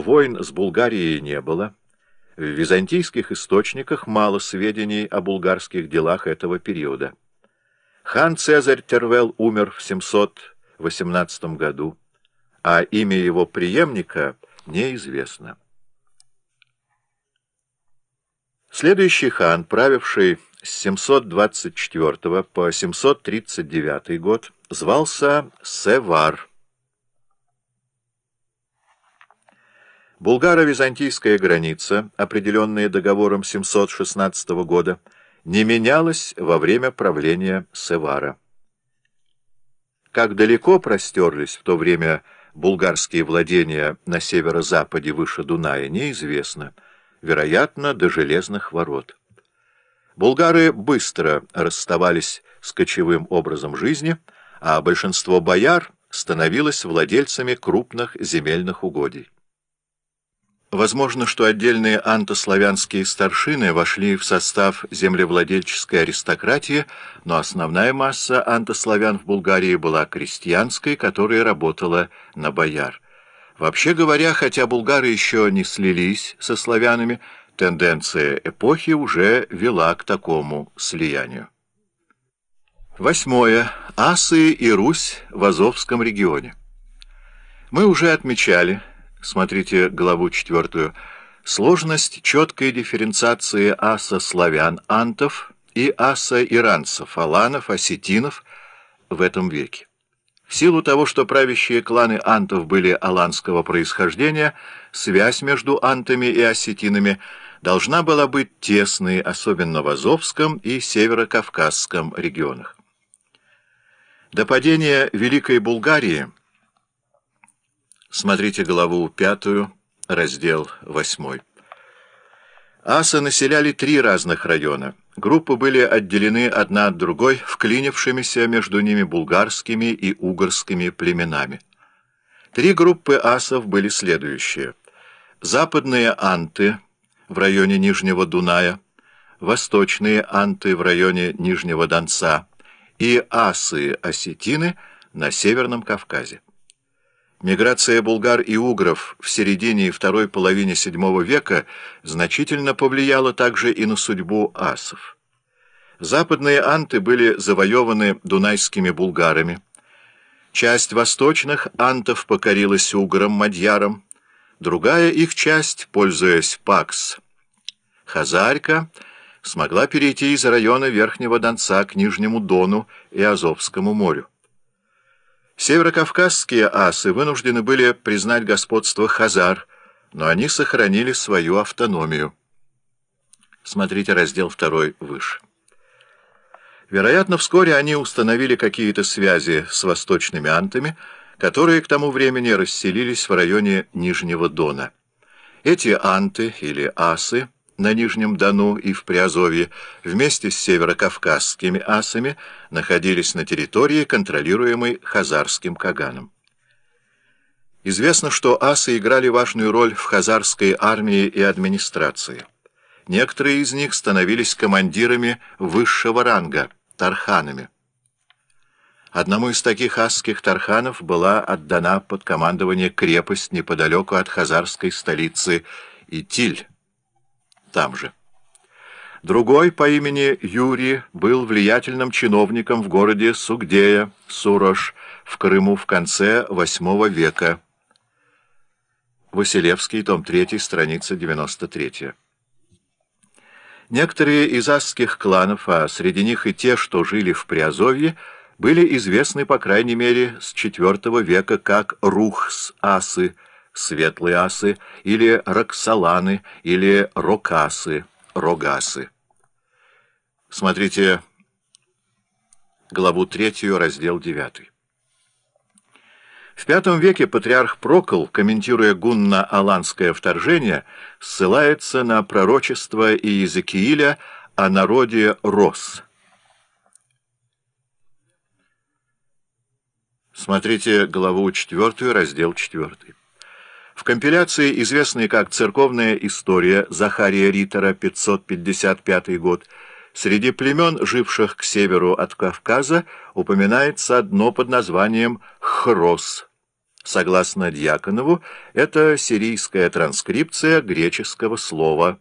войн с Булгарией не было, в византийских источниках мало сведений о булгарских делах этого периода. Хан Цезарь Тервел умер в 718 году, а имя его преемника неизвестно. Следующий хан, правивший с 724 по 739 год, звался Севар. Булгаро-византийская граница, определенная договором 716 года, не менялась во время правления Севара. Как далеко простерлись в то время булгарские владения на северо-западе выше Дуная, неизвестно, вероятно, до железных ворот. Булгары быстро расставались с кочевым образом жизни, а большинство бояр становилось владельцами крупных земельных угодий. Возможно, что отдельные антославянские старшины вошли в состав землевладельческой аристократии, но основная масса антославян в Булгарии была крестьянской, которая работала на бояр. Вообще говоря, хотя булгары еще не слились со славянами, тенденция эпохи уже вела к такому слиянию. Восьмое. Асы и Русь в Азовском регионе. Мы уже отмечали, Смотрите главу четвертую. Сложность четкой дифференциации аса-славян, антов и аса-иранцев, аланов, осетинов в этом веке. В силу того, что правящие кланы антов были аланского происхождения, связь между антами и осетинами должна была быть тесной, особенно в Азовском и Северо-Кавказском регионах. До падения Великой Булгарии – Смотрите главу пятую, раздел восьмой. Асы населяли три разных района. Группы были отделены одна от другой, вклинившимися между ними булгарскими и угорскими племенами. Три группы асов были следующие. Западные анты в районе Нижнего Дуная, восточные анты в районе Нижнего Донца и асы-осетины на Северном Кавказе. Миграция булгар и угров в середине и второй половине VII века значительно повлияла также и на судьбу асов. Западные анты были завоеваны дунайскими булгарами. Часть восточных антов покорилась уграм-мадьярам, другая их часть, пользуясь пакс, Хазарька, смогла перейти из района Верхнего Донца к Нижнему Дону и Азовскому морю. Северокавказские асы вынуждены были признать господство хазар, но они сохранили свою автономию. Смотрите раздел 2 выше. Вероятно, вскоре они установили какие-то связи с восточными антами, которые к тому времени расселились в районе Нижнего Дона. Эти анты или асы на Нижнем Дону и в Приазовье вместе с северокавказскими асами находились на территории, контролируемой Хазарским Каганом. Известно, что асы играли важную роль в хазарской армии и администрации. Некоторые из них становились командирами высшего ранга, тарханами. Одному из таких асских тарханов была отдана под командование крепость неподалеку от хазарской столицы Итиль там же. Другой по имени Юрий был влиятельным чиновником в городе Сугдея, Сурош, в Крыму в конце VIII века. Василевский, том 3, страница 93. Некоторые из асских кланов, а среди них и те, что жили в Приазовье, были известны, по крайней мере, с IV века как Рухс-асы, светлые асы, или роксоланы, или рокасы, рогасы. Смотрите главу 3, раздел 9. В V веке патриарх Прокол, комментируя гунно-аланское вторжение, ссылается на пророчество Иезекииля о народе Рос. Смотрите главу 4, раздел 4. Компиляции, известной как «Церковная история» Захария Риттера, 555 год, среди племен, живших к северу от Кавказа, упоминается одно под названием Хрос. Согласно Дьяконову, это сирийская транскрипция греческого слова